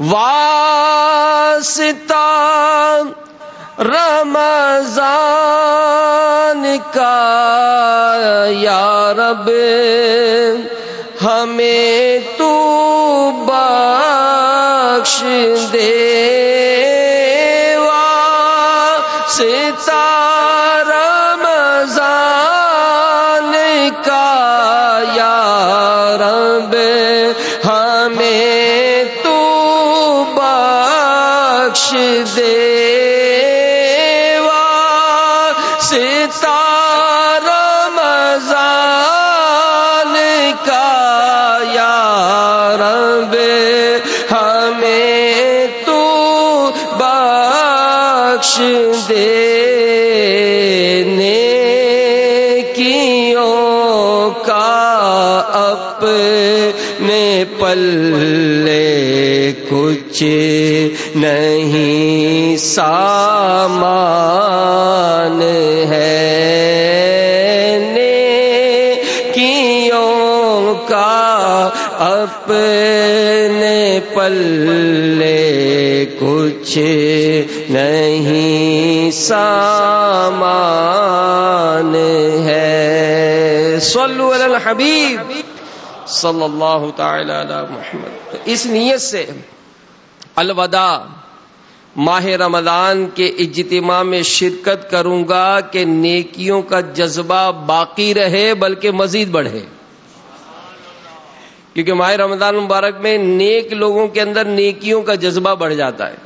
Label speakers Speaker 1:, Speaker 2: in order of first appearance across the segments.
Speaker 1: واسطہ رمضان کا یا رب ہمیں تو بخش دے۔ کچھ نہیں سامان ہے کیوں کا اپنے پلے کچھ نہیں سامان ہے۔ صلو علی الحبیب۔ صلی اللہ تعالی علی محمد۔ اس نیت سے الوداع، ماہ رمضان کے اجتماع میں شرکت کروں گا کہ نیکیوں کا جذبہ باقی رہے بلکہ مزید بڑھے۔ کیونکہ ماہ رمضان مبارک میں نیک لوگوں کے اندر نیکیوں کا جذبہ بڑھ جاتا ہے۔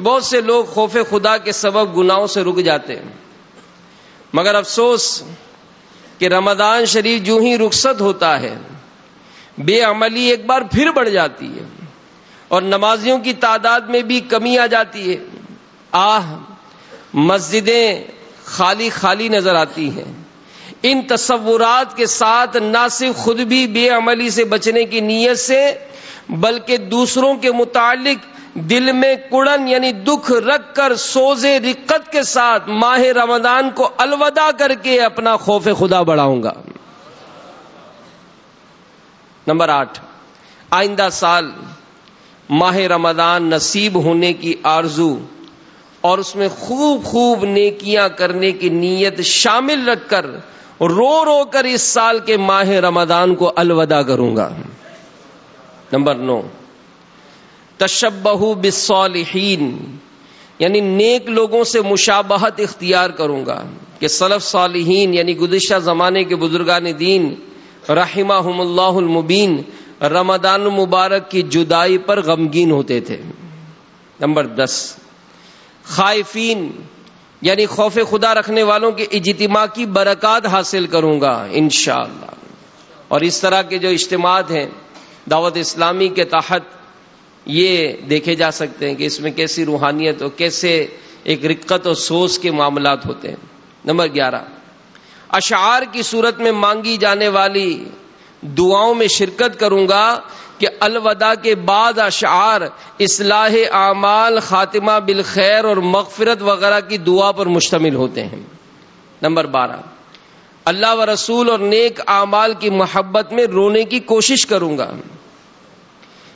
Speaker 1: بہت سے لوگ خوف خدا کے سبب گناہوں سے رک جاتے ہیں۔ مگر افسوس کہ رمضان شریف جو ہی رخصت ہوتا ہے، بے عملی ایک بار پھر بڑھ جاتی ہے۔ اور نمازیوں کی تعداد میں بھی کمی آ جاتی ہے۔ آہ، مسجدیں خالی خالی نظر آتی ہیں۔ ان تصورات کے ساتھ نہ صرف خود بھی بے عملی سے بچنے کی نیت سے، بلکہ دوسروں کے متعلق دل میں کڑن یعنی دکھ رکھ کر سوزے رقت کے ساتھ ماہ رمضان کو الوداع کر کے اپنا خوف خدا بڑھاؤں گا۔ نمبر آٹھ، آئندہ سال۔ ماہ رمضان نصیب ہونے کی آرزو اور اس میں خوب خوب نیکیاں کرنے کی نیت شامل رکھ کر رو رو کر اس سال کے ماہ رمضان کو الوداع کروں گا۔ نمبر نو۔ تشبہ بالصالحین یعنی نیک لوگوں سے مشابہت اختیار کروں گا کہ سلف صالحین یعنی گزشتہ زمانے کے بزرگان دین رحمہ اللہ المبین رمضان المبارک کی جدائی پر غمگین ہوتے تھے۔ نمبر دس۔ خائفین یعنی خوف خدا رکھنے والوں کے اجتماع کی برکات حاصل کروں گا، انشاءاللہ۔ اور اس طرح کے جو اجتماعات ہیں دعوت اسلامی کے تحت، یہ دیکھے جا سکتے ہیں کہ اس میں کیسی روحانیت اور کیسے ایک رقت اور سوز کے معاملات ہوتے ہیں۔ نمبر گیارہ۔ اشعار کی صورت میں مانگی جانے والی دعاؤں میں شرکت کروں گا کہ الوداع کے بعد اشعار، اصلاح اعمال، خاتمہ بالخیر اور مغفرت وغیرہ کی دعا پر مشتمل ہوتے ہیں۔ نمبر بارہ، اللہ و رسول اور نیک اعمال کی محبت میں رونے کی کوشش کروں گا۔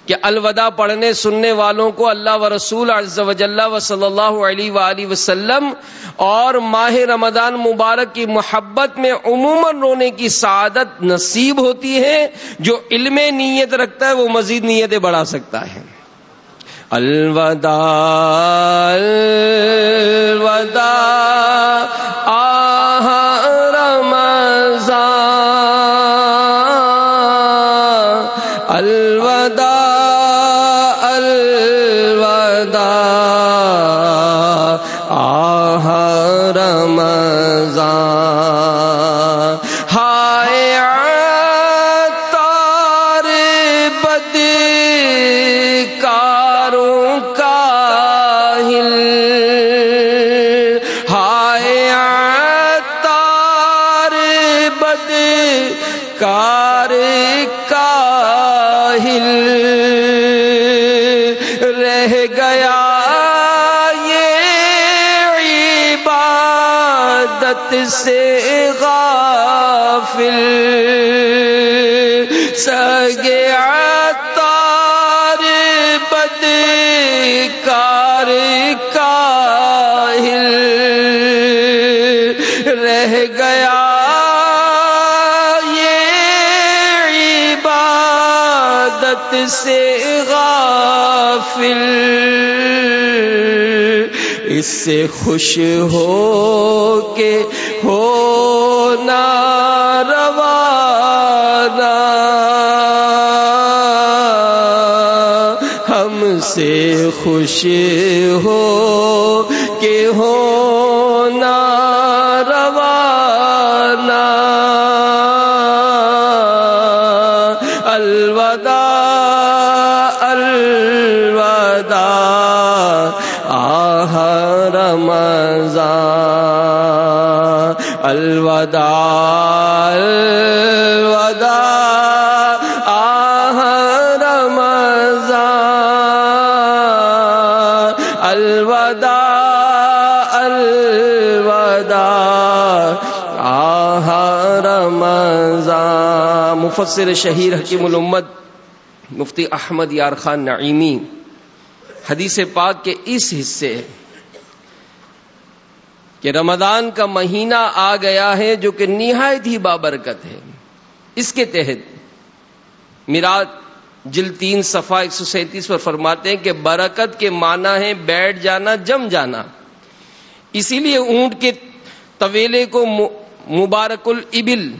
Speaker 1: کہ الوداع پڑھنے سننے والوں کو اللہ و رسول عز و و صلی اللہ علیہ وآلہ وسلم اور ماہ رمضان مبارک کی محبت میں عموماً رونے کی سعادت نصیب ہوتی ہے، جو علم نیت رکھتا ہے، وہ مزید نیتیں بڑھا سکتا ہے۔ الوداع الوداع سے اس سے خوش ہو کے ہو روانہ۔ ہم سے خوش ہو کہ ہو الوداع الوداع آہ رمضان الوداع الوداع آہ رمضان۔ مفسر شہیر حکیم الامت مفتی احمد یار خان نعیمی، حدیث پاک کے اس حصے کہ رمضان کا مہینہ آ گیا ہے جو کہ نہایت ہی بابرکت ہے۔ اس کے تحت میرات جل تین صفا ایک سو سینتیس پر فرماتے ہیں کہ برکت کے معنی ہے بیٹھ جانا، جم جانا۔ اسی لیے اونٹ کے طویلے کو مبارک الابل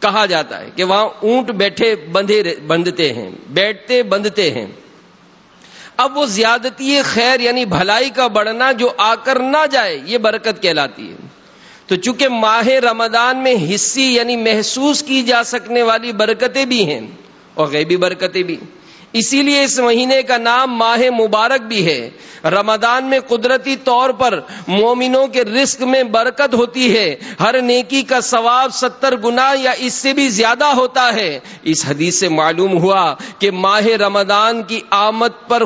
Speaker 1: کہا جاتا ہے کہ وہاں اونٹ بیٹھے، بندھے بندھتے ہیں، بیٹھتے، بندھتے ہیں۔ اب وہ زیادتی خیر یعنی بھلائی کا بڑھنا جو آ کر نہ جائے، یہ برکت کہلاتی ہے۔ تو چونکہ ماہ رمضان میں حصی یعنی محسوس کی جا سکنے والی برکتیں بھی ہیں اور غیبی برکتیں بھی۔ اسی لیے اس مہینے کا نام ماہ مبارک بھی ہے۔ رمضان میں قدرتی طور پر مومنوں کے رزق میں برکت ہوتی ہے۔ ہر نیکی کا ثواب ستر گنا یا اس سے بھی زیادہ ہوتا ہے۔ اس حدیث سے معلوم ہوا کہ ماہ رمضان کی آمد پر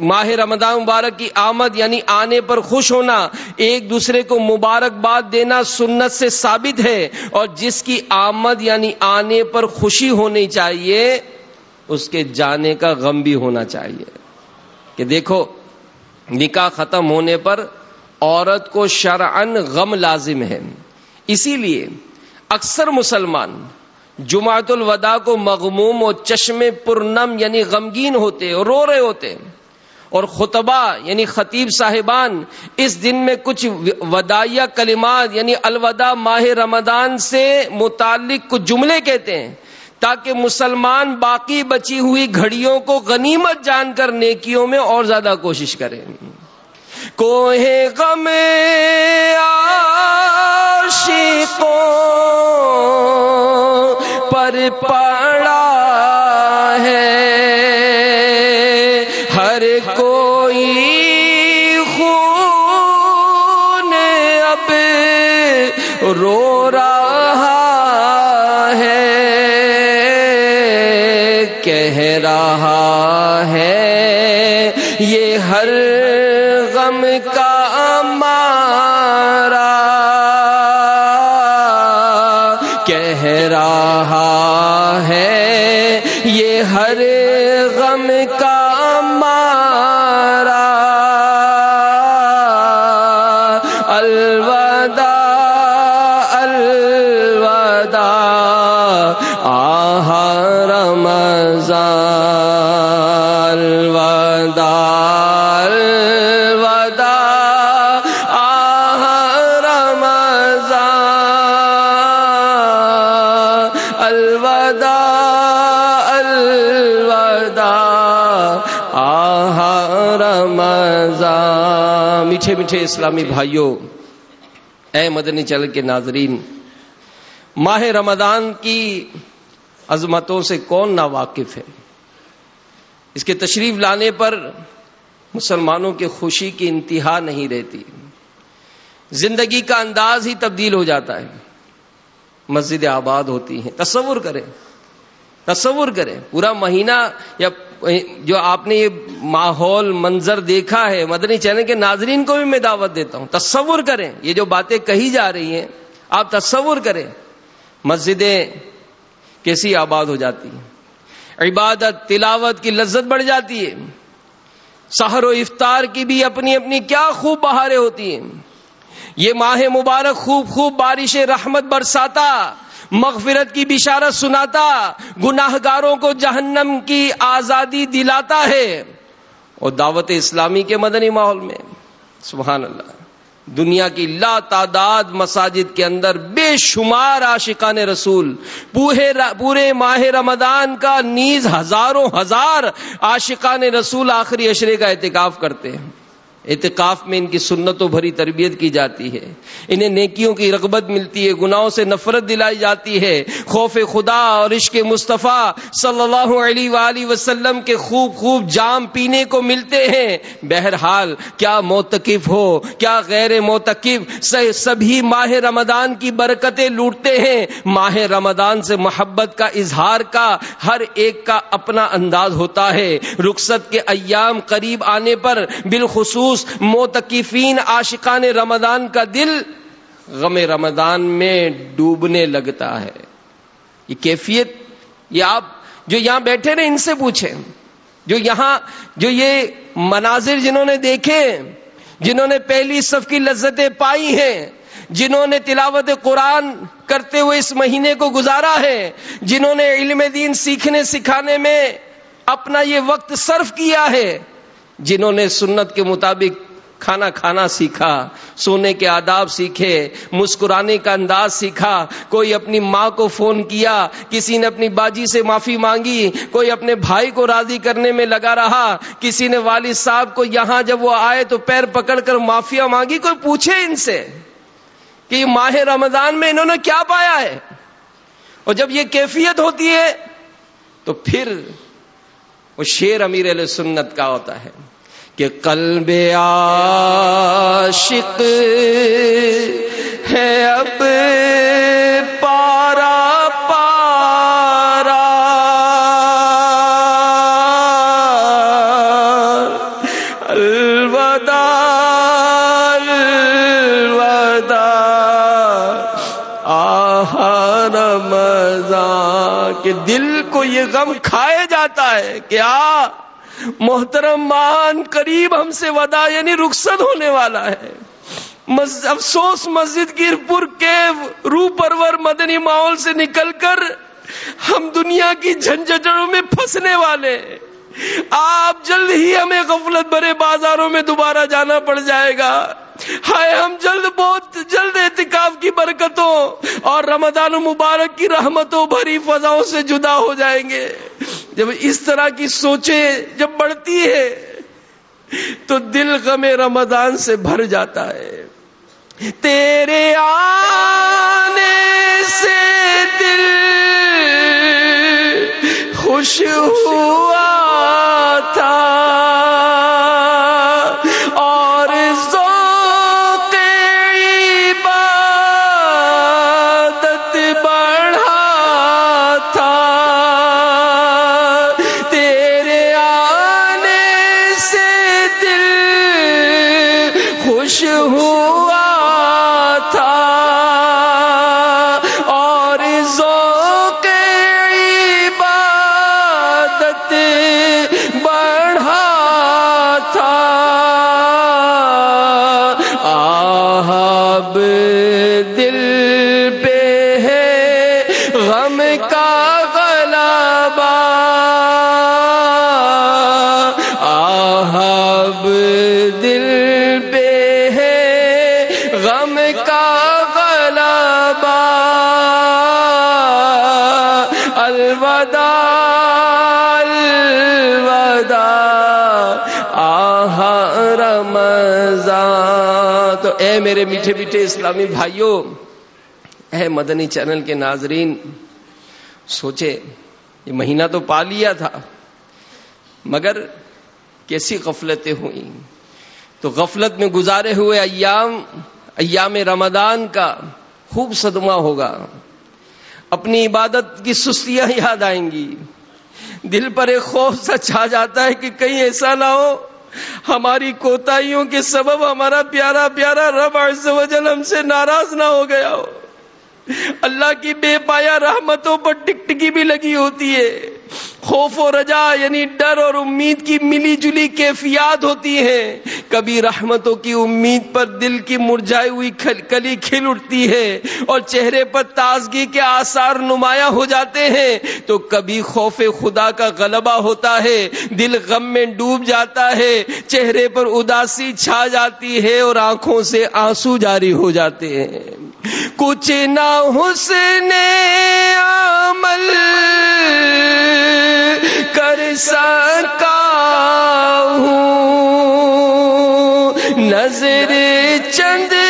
Speaker 1: ماہ رمضان مبارک کی آمد یعنی آنے پر خوش ہونا، ایک دوسرے کو مبارکباد دینا سنت سے ثابت ہے۔ اور جس کی آمد یعنی آنے پر خوشی ہونی چاہیے اس کے جانے کا غم بھی ہونا چاہیے۔ کہ دیکھو، نکاح ختم ہونے پر عورت کو شرعن غم لازم ہے۔ اسی لیے اکثر مسلمان جماعت الوداع کو مغموم اور چشمے پرنم یعنی غمگین ہوتے اور رو رہے ہوتے۔ اور خطبہ یعنی خطیب صاحبان اس دن میں کچھ ودائیہ کلمات یعنی الوداع ماہ رمضان سے متعلق کچھ جملے کہتے ہیں۔ تاکہ مسلمان باقی بچی ہوئی گھڑیوں کو غنیمت جان کر نیکیوں میں اور زیادہ کوشش کریں۔ کوہ غم عاشقوں پر پڑا ہے۔ ہر کوئی ہر غم کا مارا۔ الوداع الوداع آہا میٹھے میٹھے اسلامی بھائیوں اے مدنی چل کے ناظرین، ماہ رمضان کی عظمتوں سے کون نا واقف ہے؟ اس کے تشریف لانے پر مسلمانوں کی خوشی کی انتہا نہیں رہتی۔ زندگی کا انداز ہی تبدیل ہو جاتا ہے۔ مسجد آباد ہوتی ہیں۔ تصور کریں تصور کریں، پورا مہینہ یا جو آپ نے یہ ماحول منظر دیکھا ہے، مدنی چینل کے ناظرین کو بھی میں دعوت دیتا ہوں۔ تصور کریں، یہ جو باتیں کہی جا رہی ہیں، آپ تصور کریں، مسجدیں کیسی آباد ہو جاتی ہیں۔ عبادت، تلاوت کی لذت بڑھ جاتی ہے۔ سحر و افطار کی بھی اپنی اپنی کیا خوب بہاریں ہوتی ہیں۔ یہ ماہ مبارک خوب خوب بارش رحمت برساتا۔ مغفرت کی بشارت سناتا گناہ گاروں کو جہنم کی آزادی دلاتا ہے۔ اور دعوت اسلامی کے مدنی ماحول میں، سبحان اللہ، دنیا کی لا تعداد مساجد کے اندر بے شمار عاشقان رسول، پورے ماہ رمضان کا نیز ہزاروں ہزار عاشقان رسول آخری اشرے کا احتکاف کرتے ہیں۔ اعتکاف میں ان کی سنتوں بھری تربیت کی جاتی ہے۔ انہیں نیکیوں کی رغبت ملتی ہے، گناہوں سے نفرت دلائی جاتی ہے۔ خوف خدا اور عشق مصطفیٰ صلی اللہ علیہ وآلہ وسلم کے خوب خوب جام پینے کو ملتے ہیں۔ بہرحال، کیا موتقف ہو، کیا غیر موتقف سبھی ماہ رمضان کی برکتیں لوٹتے ہیں۔ ماہ رمضان سے محبت کا اظہار کا ہر ایک کا اپنا انداز ہوتا ہے۔ رخصت کے ایام قریب آنے پر بالخصوص موتقفین عاشقان رمضان کا دل غم رمضان میں ڈوبنے لگتا ہے۔ یہ کیفیت، یہ آپ جو یہاں بیٹھے نا ان سے پوچھیں۔ جو یہاں، جو یہ مناظر جنہوں نے دیکھے، جنہوں نے پہلی صف کی لذتیں پائی ہیں، جنہوں نے تلاوت قرآن کرتے ہوئے اس مہینے کو گزارا ہے، جنہوں نے علم دین سیکھنے سکھانے میں اپنا یہ وقت صرف کیا ہے۔ جنہوں نے سنت کے مطابق کھانا کھانا سیکھا، سونے کے آداب سیکھے، مسکرانے کا انداز سیکھا، کوئی اپنی ماں کو فون کیا، کسی نے اپنی باجی سے معافی مانگی، کوئی اپنے بھائی کو راضی کرنے میں لگا رہا، کسی نے والد صاحب کو یہاں جب وہ آئے تو پیر پکڑ کر معافیا مانگی، کوئی پوچھے ان سے کہ ماہ رمضان میں انہوں نے کیا پایا ہے؟ اور جب یہ کیفیت ہوتی ہے تو پھر وہ شیر امیر علیہ سنت کا ہوتا ہے کہ قلب عاشق ہے اب پارا پارا۔ الوداع الوداع۔ آہا، رمضان، کہ دل کو یہ غم کھائے جاتا ہے کیا محترم مان قریب ہم سے ودا یعنی رخصت ہونے والا ہے۔ افسوس، مسجد گیر پور کے رو پرور مدنی ماحول سے نکل کر ہم دنیا کی جھنجھٹوں میں پھنسنے والے۔ آپ جلد ہی ہمیں غفلت بھرے بازاروں میں دوبارہ جانا پڑ جائے گا۔ ہائے ہم جلد بہت جلد احتکاب کی برکتوں اور رمضان مبارک کی رحمتوں بھری فضاؤں سے جدا ہو جائیں گے۔ جب اس طرح کی سوچیں جب بڑھتی ہے تو دل غم رمضان سے بھر جاتا ہے۔ تیرے آنے سے دل خوش ہوا تھا۔ اے میرے میٹھے میٹھے اسلامی بھائیوں اے مدنی چینل کے ناظرین، سوچے، یہ مہینہ تو پا لیا تھا، مگر کیسی غفلتیں ہوئیں؟ تو غفلت میں گزارے ہوئے ایام ایام رمضان کا خوب صدمہ ہوگا۔ اپنی عبادت کی سستیاں یاد آئیں گی۔ دل پر ایک خوف سا چھا جاتا ہے کہ کہیں ایسا نہ ہو۔ ہماری کوتاہیوں کے سبب ہمارا پیارا پیارا رب عز و جل ہم سے ناراض نہ ہو گیا ہو۔ اللہ کی بے پایا رحمتوں پر ٹکٹکی بھی لگی ہوتی ہے۔ خوف و رجا یعنی ڈر اور امید کی ملی جلی کیفیات ہوتی ہیں کبھی رحمتوں کی امید پر دل کی مرجائی ہوئی کلی کھل اٹھتی ہے اور چہرے پر تازگی کے آثار نمایاں ہو جاتے ہیں۔ تو کبھی خوف خدا کا غلبہ ہوتا ہے، دل غم میں ڈوب جاتا ہے، چہرے پر اداسی چھا جاتی ہے اور آنکھوں سے آنسو جاری ہو جاتے ہیں۔ کچھ نہ حسن عمل۔ کر سکا ہوں۔ نظر چند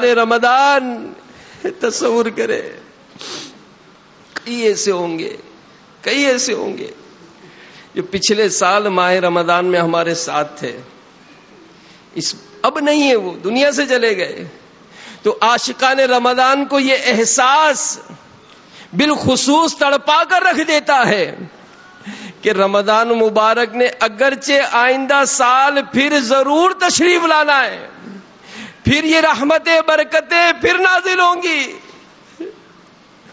Speaker 1: اے رمضان، تصور کرے۔ کئی ایسے ہوں گے، کئی ایسے ہوں گے۔ جو پچھلے سال ماہ رمضان میں ہمارے ساتھ تھے، اس اب نہیں ہے وہ، دنیا سے چلے گئے۔ تو عاشقان رمضان کو یہ احساس بالخصوص تڑپا کر رکھ دیتا ہے کہ رمضان مبارک نے اگرچہ آئندہ سال پھر ضرور تشریف لانا ہے۔ پھر یہ رحمتیں، برکتیں پھر نازل ہوں گی۔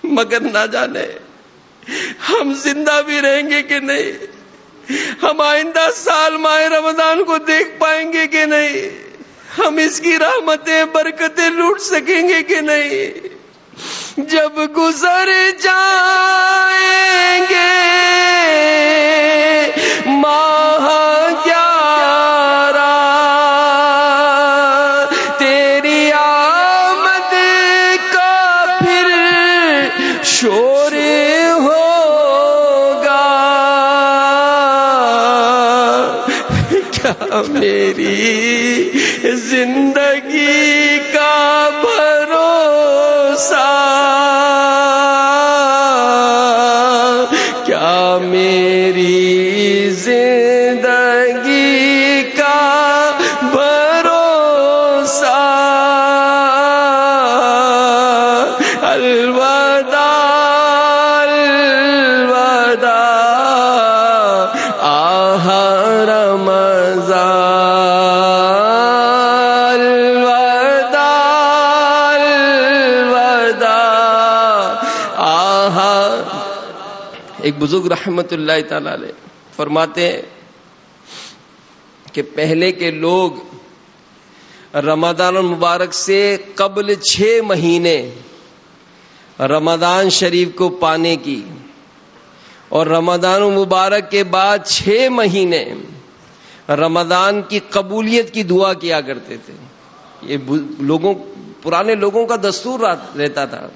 Speaker 1: مگر نہ جانے ہم زندہ بھی رہیں گے کہ نہیں، ہم آئندہ سال ماہ رمضان کو دیکھ پائیں گے کہ نہیں، ہم اس کی رحمتیں، برکتیں لوٹ سکیں گے کہ نہیں۔ جب گزر جائیں گے، ماہ گیارہ میری زندگی کا بھروسہ کیا میری بزرگ رحمت اللہ تعالی علیہ فرماتے ہیں کہ پہلے کے لوگ رمضان المبارک سے قبل چھ مہینے رمضان شریف کو پانے کی اور رمضان المبارک کے بعد چھ مہینے رمضان کی قبولیت کی دعا کیا کرتے تھے۔ یہ لوگوں پرانے لوگوں کا دستور رہتا تھا۔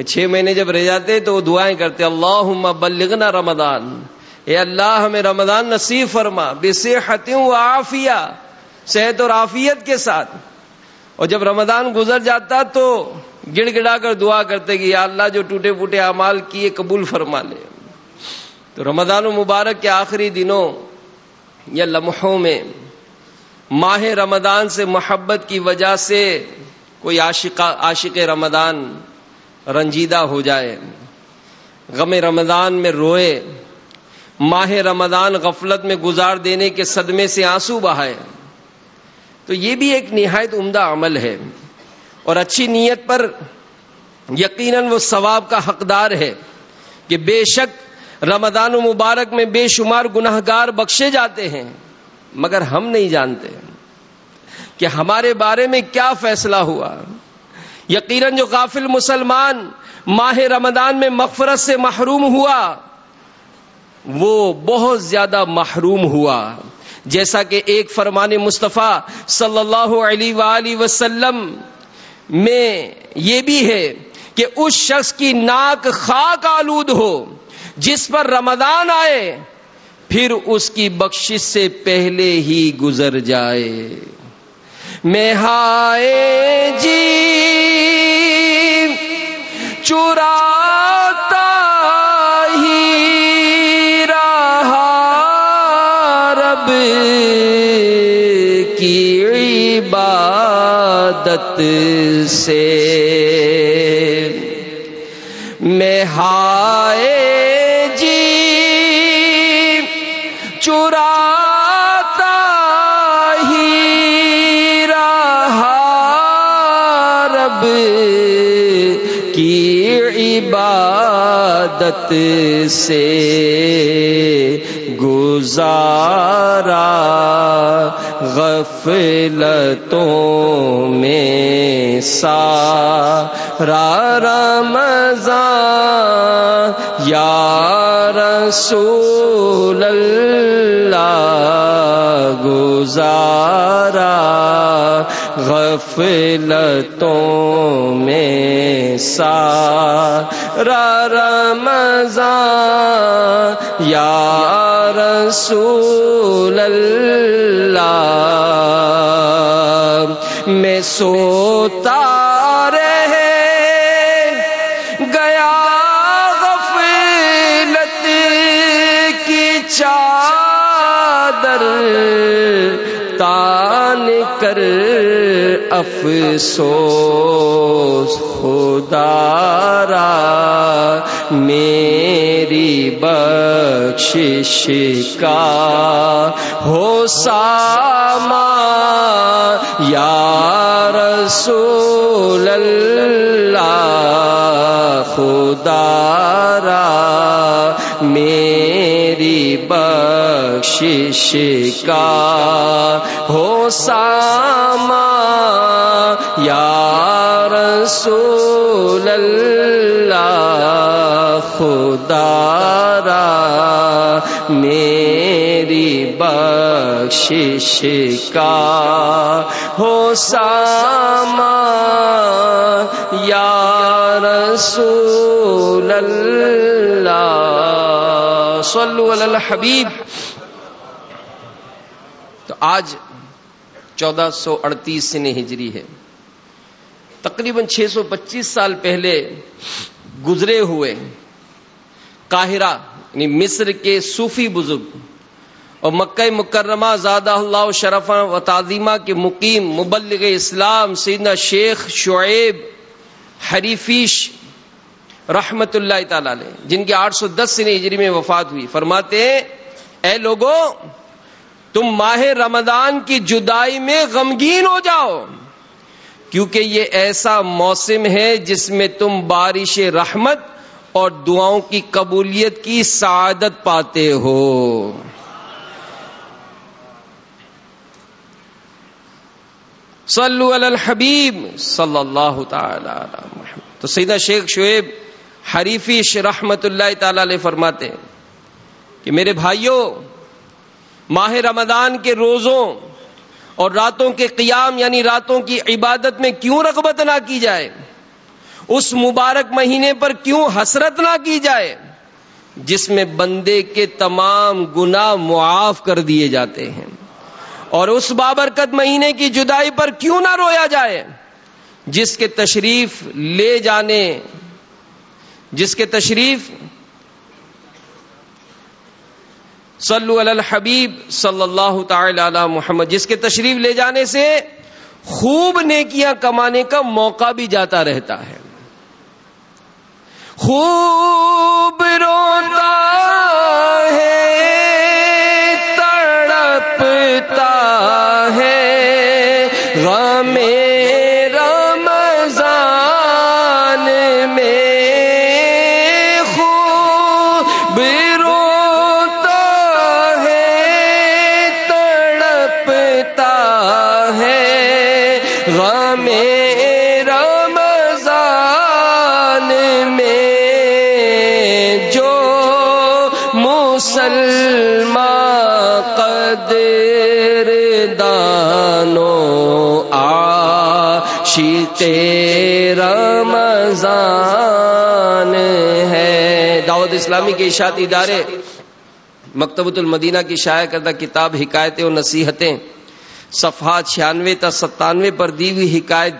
Speaker 1: کہ چھ مہینے جب رہ جاتے تو وہ دعائیں کرتے اللہ بلغنا رمضان۔ اے اللہ، ہمیں رمضان نصیب فرما بے صحت و عافیہ، صحت اور عافیت کے ساتھ۔ اور جب رمضان گزر جاتا تو گڑ گڑا کر دعا کرتے کہ یا اللہ، جو ٹوٹے پوٹے اعمال کیے قبول فرما لے۔ تو رمضان و مبارک کے آخری دنوں یا لمحوں میں ماہ رمضان سے محبت کی وجہ سے کوئی عاشق عاشق رمضان رنجیدہ ہو جائے۔ غم رمضان میں روئے۔ ماہ رمضان غفلت میں گزار دینے کے صدمے سے آنسو بہائے۔ تو یہ بھی ایک نہایت عمدہ عمل ہے۔ اور اچھی نیت پر یقیناً وہ ثواب کا حقدار ہے کہ بے شک رمضان و مبارک میں بے شمار گناہ گار بخشے جاتے ہیں۔ مگر ہم نہیں جانتے کہ ہمارے بارے میں کیا فیصلہ ہوا۔ یقیناً جو غافل مسلمان ماہ رمضان میں مغفرت سے محروم ہوا، وہ بہت زیادہ محروم ہوا۔ جیسا کہ ایک فرمان مصطفیٰ صلی اللہ علیہ وآلہ وسلم میں یہ بھی ہے کہ اس شخص کی ناک خاک آلود ہو، جس پر رمضان آئے، پھر اس کی بخشش سے پہلے ہی گزر جائے۔ میں ہائے جی چراتا ہی رہا رب کی عبادت سے میں ہائے جی چراتا عبادت سے گزارا غفلتوں میں سارا رمضان، یا رسول اللہ گزارا غفلتوں میں سارا رمضان، یا رسول اللہ میں سوتا افسوس خدا را میری بخشش کا ہو ساما یا رسول اللہ خدا را میری بخشش کا ہو ساما یا رسول اللہ خدا را میری بخشش کا ہو ساما یا رسول اللہ، صلو علی الحبیب۔ تو آج چودہ سو اڑتیس سن ہجری ہے۔ تقریباً چھ سو پچیس سال پہلے گزرے ہوئے قاہرہ یعنی مصر کے صوفی بزرگ اور مکہ مکرمہ زادہ اللہ شرف و تعظیمہ کے مقیم مبلغ اسلام سیدنا شیخ شعیب حریفیش رحمت اللہ تعالی علیہ، جن کی آٹھ سو دس سن ہجری میں وفات ہوئی۔ فرماتے ہیں، اے لوگوں، تم ماہ رمضان کی جدائی میں غمگین ہو جاؤ، کیونکہ یہ ایسا موسم ہے جس میں تم بارش رحمت اور دعاؤں کی قبولیت کی سعادت پاتے ہو۔ صلو علی الحبیب صلی اللہ تعالی تو سیدہ شیخ شعیب حریفی رحمت اللہ تعالی علیہ فرماتے ہیں کہ میرے بھائیوں، ماہ رمضان کے روزوں اور راتوں کے قیام یعنی راتوں کی عبادت میں کیوں رغبت نہ کی جائے؟ اس مبارک مہینے پر کیوں حسرت نہ کی جائے جس میں بندے کے تمام گنا معاف کر دیے جاتے ہیں اور اس بابرکت مہینے کی جدائی پر کیوں نہ رویا جائے جس کے تشریف لے جانے جس کے تشریف صلو علی الحبیب صلی اللہ تعالی علی محمد، جس کے تشریف لے جانے سے خوب نیکیاں کمانے کا موقع بھی جاتا رہتا ہے۔ خوب روتا ہے۔ عاشق رمضان ہے۔ دعوت اسلامی کے اشاعتی ادارے، مکتبۃ المدینہ کی شائع کردہ کتاب حکایتیں اور نصیحتیں صفحات چھیانوے تا ستانوے پر دی ہوئی حکایت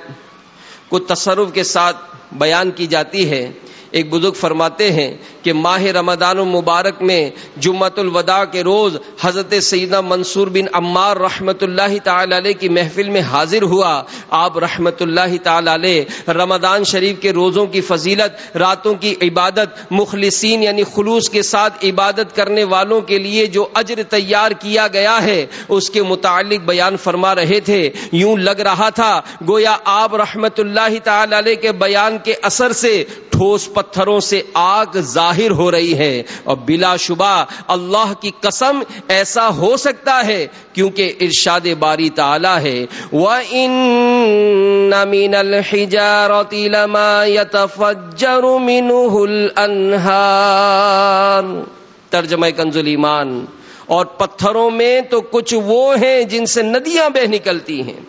Speaker 1: کو تصرف کے ساتھ بیان کی جاتی ہے۔ ایک بزرگ فرماتے ہیں کہ ماہ رمضان المبارک میں جمعت الوداع کے روز حضرت سیدہ منصور بن عمار رحمت اللہ تعالی علیہ کی محفل میں حاضر ہوا۔ آپ رحمت اللہ تعالی علیہ رمضان شریف کے روزوں کی فضیلت، راتوں کی عبادت، مخلصین یعنی خلوص کے ساتھ عبادت کرنے والوں کے لیے جو اجر تیار کیا گیا ہے، اس کے متعلق بیان فرما رہے تھے۔ یوں لگ رہا تھا گویا آپ رحمت اللہ تعالی علیہ کے بیان کے اثر سے ٹھوس پتھروں سے آگ ظاہر ہو رہی ہے اور بلا شبہ اللہ کی قسم ایسا ہو سکتا ہے کیونکہ ارشاد باری تعالی ہے۔ وَإِنَّ مِنَ الْحِجَارَةِ لَمَا يَتَفَجَّرُ مِنُهُ الْأَنْهَارُ۔ ترجمہ کنز ایمان۔ اور پتھروں میں تو کچھ وہ ہیں جن سے ندیاں بہ نکلتی ہیں۔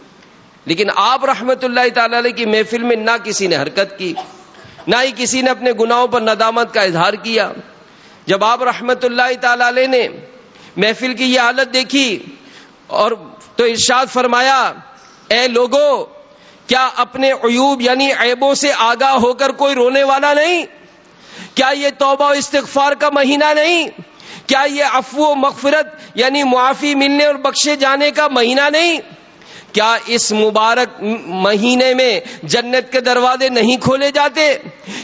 Speaker 1: لیکن آپ رحمت اللہ تعالی علیہ کی محفل میں نہ کسی نے حرکت کی۔ نہ ہی کسی نے اپنے گناہوں پر ندامت کا اظہار کیا۔ جب آپ رحمت اللہ تعالی علیہ نے محفل کی یہ حالت دیکھی اور تو ارشاد فرمایا، اے لوگو، کیا اپنے عیوب یعنی عیبوں سے آگاہ ہو کر کوئی رونے والا نہیں؟ کیا یہ توبہ و استغفار کا مہینہ نہیں؟ کیا یہ افو و مغفرت یعنی معافی ملنے اور بخشے جانے کا مہینہ نہیں؟ کیا اس مبارک مہینے میں جنت کے دروازے نہیں کھولے جاتے؟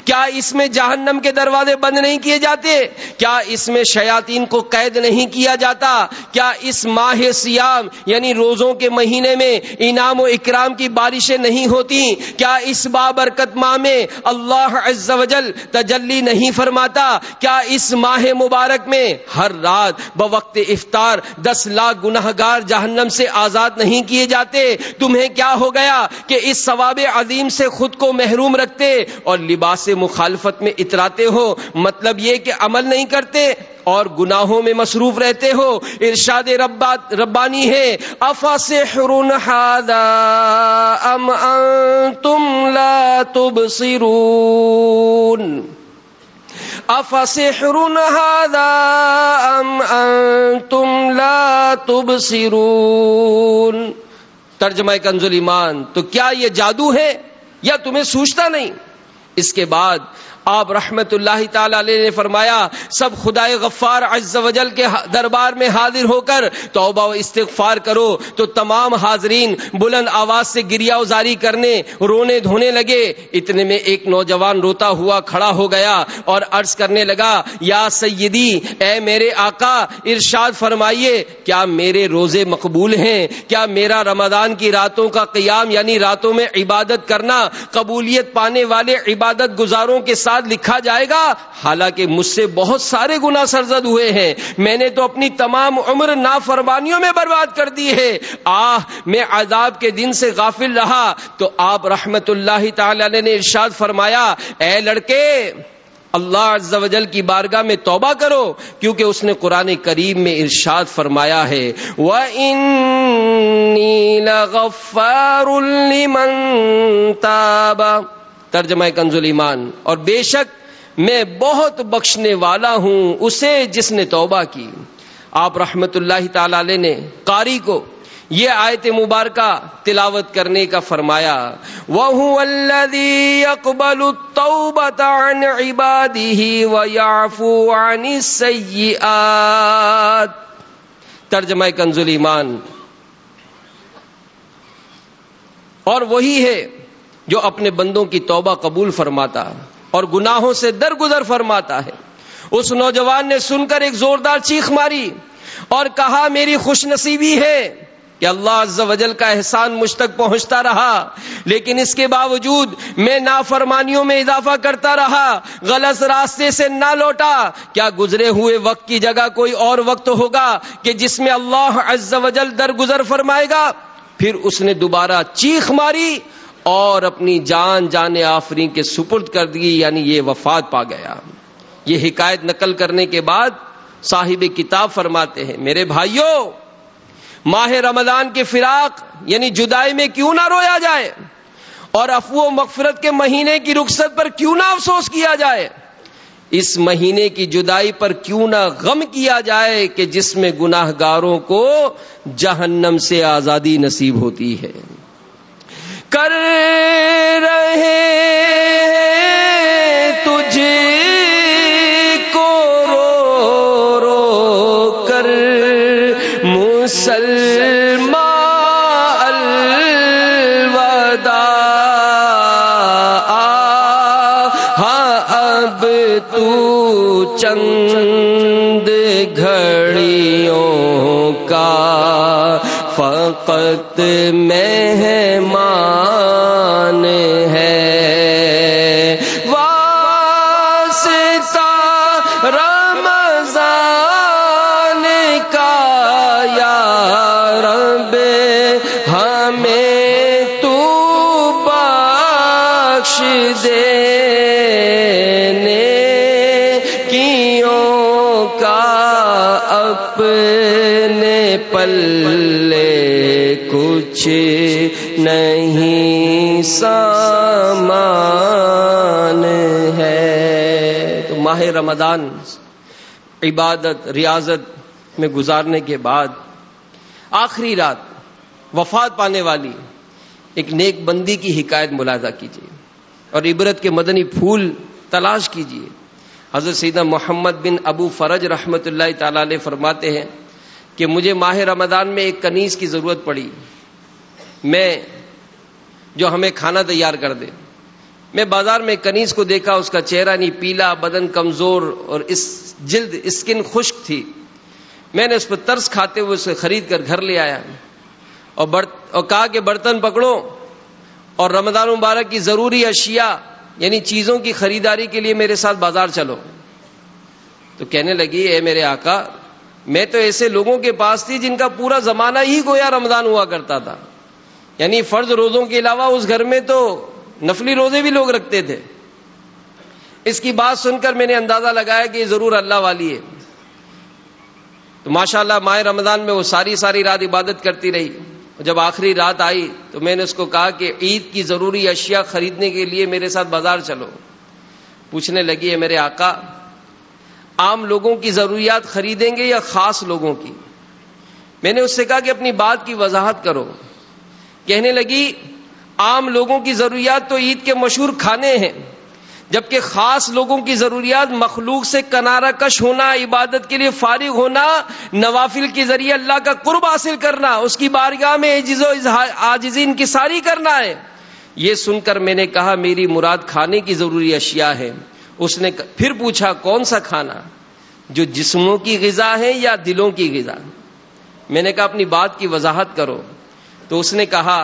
Speaker 1: کیا اس میں جہنم کے دروازے بند نہیں کیے جاتے؟ کیا اس میں شیاطین کو قید نہیں کیا جاتا؟ کیا اس ماہ سیام یعنی روزوں کے مہینے میں انعام و اکرام کی بارشیں نہیں ہوتی؟ کیا اس بابرکت ماہ میں اللہ عز و جل تجلی نہیں فرماتا؟ کیا اس ماہ مبارک میں ہر رات بوقت افطار دس لاکھ گناہ گار جہنم سے آزاد نہیں کیے جاتے؟ تمہیں کیا ہو گیا کہ اس ثواب عظیم سے خود کو محروم رکھتے اور لباس مخالفت میں اتراتے ہو؟ مطلب یہ کہ عمل نہیں کرتے اور گناہوں میں مصروف رہتے ہو؟ ارشاد ربانی ہے افا سے ام انتم لا تبصرون؟ افسحر هذا ام انتم لا تبصرون؟ ترجمہ کنزل ایمان، تو کیا یہ جادو ہے یا تمہیں سوچتا نہیں؟ اس کے بعد آپ رحمت اللہ تعالی علیہ نے فرمایا، سب خدا غفار عز و جل کے دربار میں حاضر ہو کر توبہ و استغفار کرو۔ تو تمام حاضرین بلند آواز سے گریا ازاری کرنے، رونے دھونے لگے۔ اتنے میں ایک نوجوان روتا ہوا کھڑا ہو گیا اور عرض کرنے لگا، یا سیدی، اے میرے آقا، ارشاد فرمائیے، کیا میرے روزے مقبول ہیں؟ کیا میرا رمضان کی راتوں کا قیام یعنی راتوں میں عبادت کرنا، قبولیت پانے والے عبادت گزاروں کے ساتھ لکھا جائے گا، حالانکہ مجھ سے بہت سارے گنا سرزد ہوئے ہیں۔ میں نے تو اپنی تمام عمر نافرمانیوں میں برباد کر دی ہے۔ آہ، میں عذاب کے دن سے غافل رہا۔ تو آپ رحمت اللہ تعالی نے ارشاد فرمایا، اے لڑکے، اللہ عز و جل کی بارگاہ میں توبہ کرو، کیونکہ اس نے قرآن کریم میں ارشاد فرمایا ہے۔ وَإِنِّي لَغَفَّارٌ لِمَن تَابَ۔ ترجمہ کنزل ایمان اور بے شک میں بہت بخشنے والا ہوں اسے جس نے توبہ کی۔ آپ رحمت اللہ تعالی علیہ نے قاری کو یہ آیت مبارکہ تلاوت کرنے کا فرمایا وہ ترجمہ کنزل ایمان اور وہی ہے جو اپنے بندوں کی توبہ قبول فرماتا اور گناہوں سے درگزر فرماتا ہے۔ اس نوجوان نے سن کر ایک زوردار چیخ ماری اور کہا، میری خوش نصیبی ہے کہ اللہ عز و جل کا احسان مجھ تک پہنچتا رہا، لیکن اس کے باوجود میں نافرمانیوں میں اضافہ کرتا رہا، غلط راستے سے نہ لوٹا۔ کیا گزرے ہوئے وقت کی جگہ کوئی اور وقت ہوگا کہ جس میں اللہ عز و جل درگزر فرمائے گا؟ پھر اس نے دوبارہ چیخ ماری اور اپنی جان جان آفرین کے سپرد کر دی یعنی یہ وفات پا گیا۔ یہ حکایت نقل کرنے کے بعد صاحب کتاب فرماتے ہیں، میرے بھائیوں ماہ رمضان کے فراق یعنی جدائی میں کیوں نہ رویا جائے؟ اور افو مغفرت کے مہینے کی رخصت پر کیوں نہ افسوس کیا جائے؟ اس مہینے کی جدائی پر کیوں نہ غم کیا جائے کہ جس میں گناہ گاروں کو جہنم سے آزادی نصیب ہوتی ہے۔ کر رہے تجھ کو رو رو کر مسلمان الوداع ہاں اب تو چند گھڑیوں کا فقط مہمان کچھ نہیں، سامان ہے۔ تو ماہ رمضان عبادت، ریاضت میں گزارنے کے بعد آخری رات وفات پانے والی ایک نیک بندی کی حکایت ملاحظہ کیجیے اور عبرت کے مدنی پھول تلاش کیجیے حضرت سیدہ محمد بن ابو فرج رحمت اللہ تعالی علیہ فرماتے ہیں کہ مجھے ماہ رمضان میں ایک کنیز کی ضرورت پڑی۔ میں جو ہمیں کھانا تیار کر دے۔ میں بازار میں کنیز کو دیکھا، اس کا چہرہ نہیں، پیلا بدن کمزور اور اس جلد اسکن خشک تھی۔ میں نے اس پر ترس کھاتے ہوئے اسے خرید کر گھر لے آیا۔ اور اور کہا کہ برتن پکڑو۔ اور رمضان مبارک کی ضروری اشیاء یعنی چیزوں کی خریداری کے لیے میرے ساتھ بازار چلو۔ تو کہنے لگی، اے میرے آقا، میں تو ایسے لوگوں کے پاس تھی جن کا پورا زمانہ ہی گویا رمضان ہوا کرتا تھا۔ یعنی فرض روزوں کے علاوہ اس گھر میں تو نفلی روزے بھی لوگ رکھتے تھے۔ اس کی بات سن کر میں نے اندازہ لگایا کہ یہ ضرور اللہ والی ہے۔ تو ماشاء اللہ ماہ رمضان میں وہ ساری ساری رات عبادت کرتی رہی۔ جب آخری رات آئی تو میں نے اس کو کہا کہ عید کی ضروری اشیاء خریدنے کے لیے میرے ساتھ بازار چلو۔ پوچھنے لگی ہے میرے آقا، عام لوگوں کی ضروریات خریدیں گے یا خاص لوگوں کی؟ میں نے اس سے کہا کہ اپنی بات کی وضاحت کرو۔ کہنے لگی، عام لوگوں کی ضروریات تو عید کے مشہور کھانے ہیں، جبکہ خاص لوگوں کی ضروریات مخلوق سے کنارہ کش ہونا، عبادت کے لیے فارغ ہونا، نوافل کے ذریعے اللہ کا قرب حاصل کرنا، اس کی بارگاہ میں عجز و آجزین کی ساری کرنا ہے۔ یہ سن کر میں نے کہا، میری مراد کھانے کی ضروری اشیاء ہے اس نے پھر پوچھا، کون سا کھانا؟ جو جسموں کی غذا ہے یا دلوں کی غذا؟ میں نے کہا، اپنی بات کی وضاحت کرو۔ تو اس نے کہا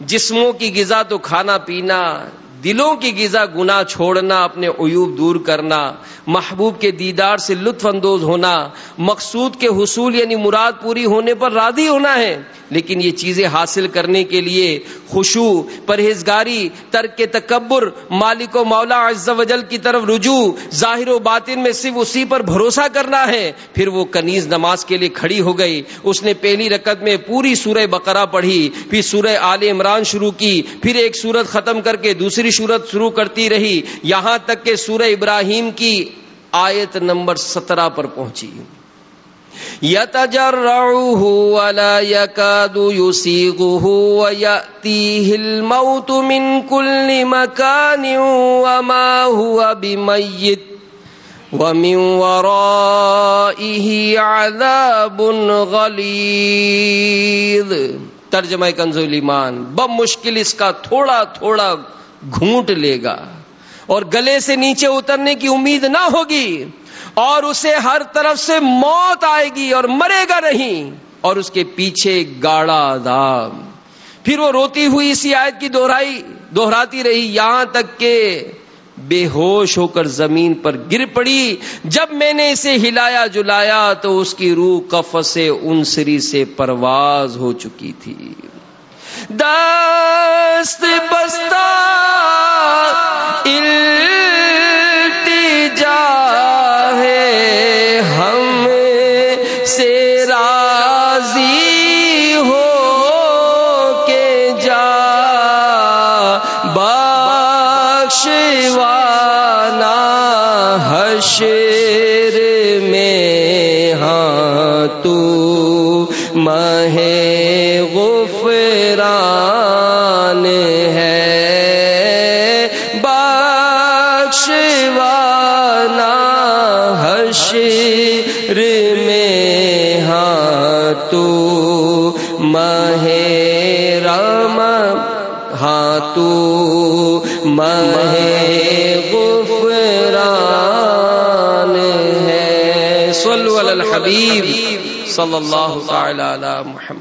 Speaker 1: جسموں کی غذا تو کھانا پینا دلوں کی غذا گنا چھوڑنا، اپنے عیوب دور کرنا، محبوب کے دیدار سے لطف اندوز ہونا، مقصود کے حصول یعنی مراد پوری ہونے پر راضی ہونا ہے۔ لیکن یہ چیزیں حاصل کرنے کے لیے خوشو، پرہیزگاری، ترک تکبر، مالک و مولا عز و جل کی طرف رجوع، ظاہر و باطن میں صرف اسی پر بھروسہ کرنا ہے۔ پھر وہ کنیز نماز کے لیے کھڑی ہو گئی۔ اس نے پہلی رکعت میں پوری سورہ بقرہ پڑھی، پھر سورہ آل عمران شروع کی، پھر ایک سورت ختم کر کے دوسری سورت شروع کرتی رہی، یہاں تک کہ سورہ ابراہیم کی آیت نمبر سترہ پر پہنچی۔ يتجرعه ولا يكاد يسيغه ويأتيه الموت من كل مكان وما هو بميت ومن ورائه عذاب غليظ ترجمہ کنز ایمان بم مشکل اس کا تھوڑا تھوڑا گھونٹ لے گا اور گلے سے نیچے اترنے کی امید نہ ہوگی اور اسے ہر طرف سے موت آئے گی اور مرے گا نہیں اور اس کے پیچھے گاڑا عذاب۔ پھر وہ روتی ہوئی اسی آیت کی دوہرائی، دوہراتی رہی، یہاں تک کہ بے ہوش ہو کر زمین پر گر پڑی۔ جب میں نے اسے ہلایا، جلایا تو اس کی روح کف سے انسری سے پرواز ہو چکی تھی۔ دست بستا التجا ہے ہم سے صلی اللہ تعالی علی محمد.